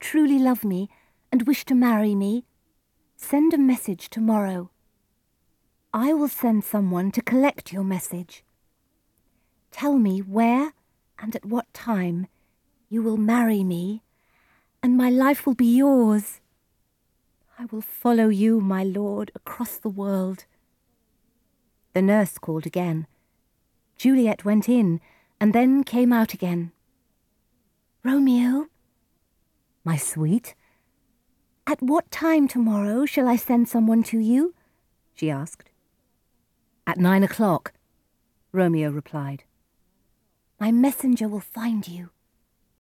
truly love me and wish to marry me, send a message tomorrow. I will send someone to collect your message. Tell me where and at what time you will marry me, and my life will be yours. I will follow you, my lord, across the world. The nurse called again. Juliet went in and then came out again. Romeo? My sweet? At what time tomorrow shall I send someone to you? she asked. At nine o'clock, Romeo replied. My messenger will find you.